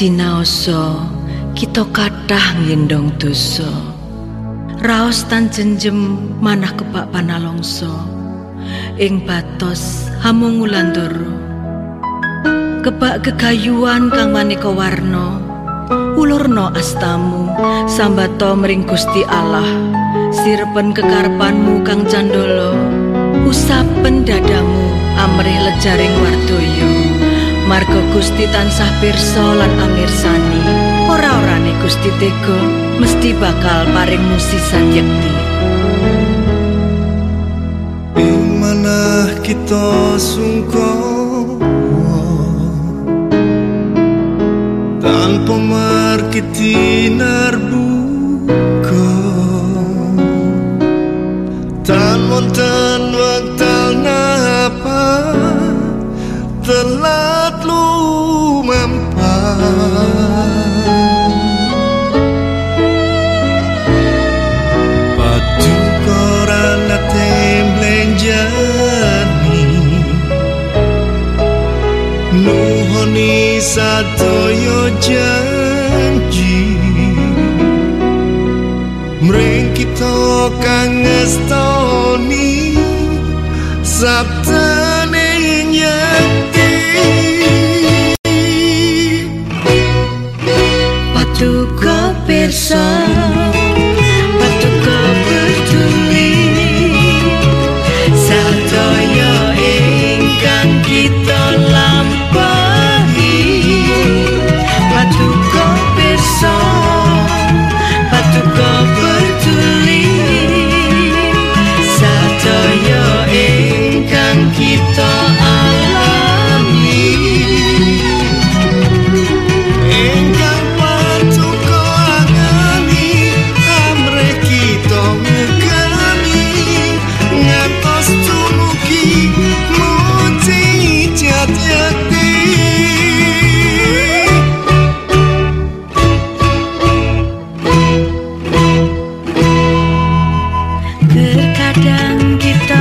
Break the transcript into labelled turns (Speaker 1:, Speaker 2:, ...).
Speaker 1: sinaosa kita kathah ngendong dosa. Raos tan jenjem manah kebak panalongso. Ing batos hamung ulandoro kebak kegayuan kang maneka warna ulurno astamu sambato mring Gusti Allah. Sirepen kekarepanmu kang candolo usapen dadamu amrih lejaring wardoyo marga Gusti tansah pirsa lan amirsani ora-orane Gusti tega mesti bakal paring musisan yekti.
Speaker 2: Ing manah kita sungkong tanpa markiti narbuka tan wonten wektal napa telat Mring kita kang ngestoni Sabtane nyakti Terkadang kita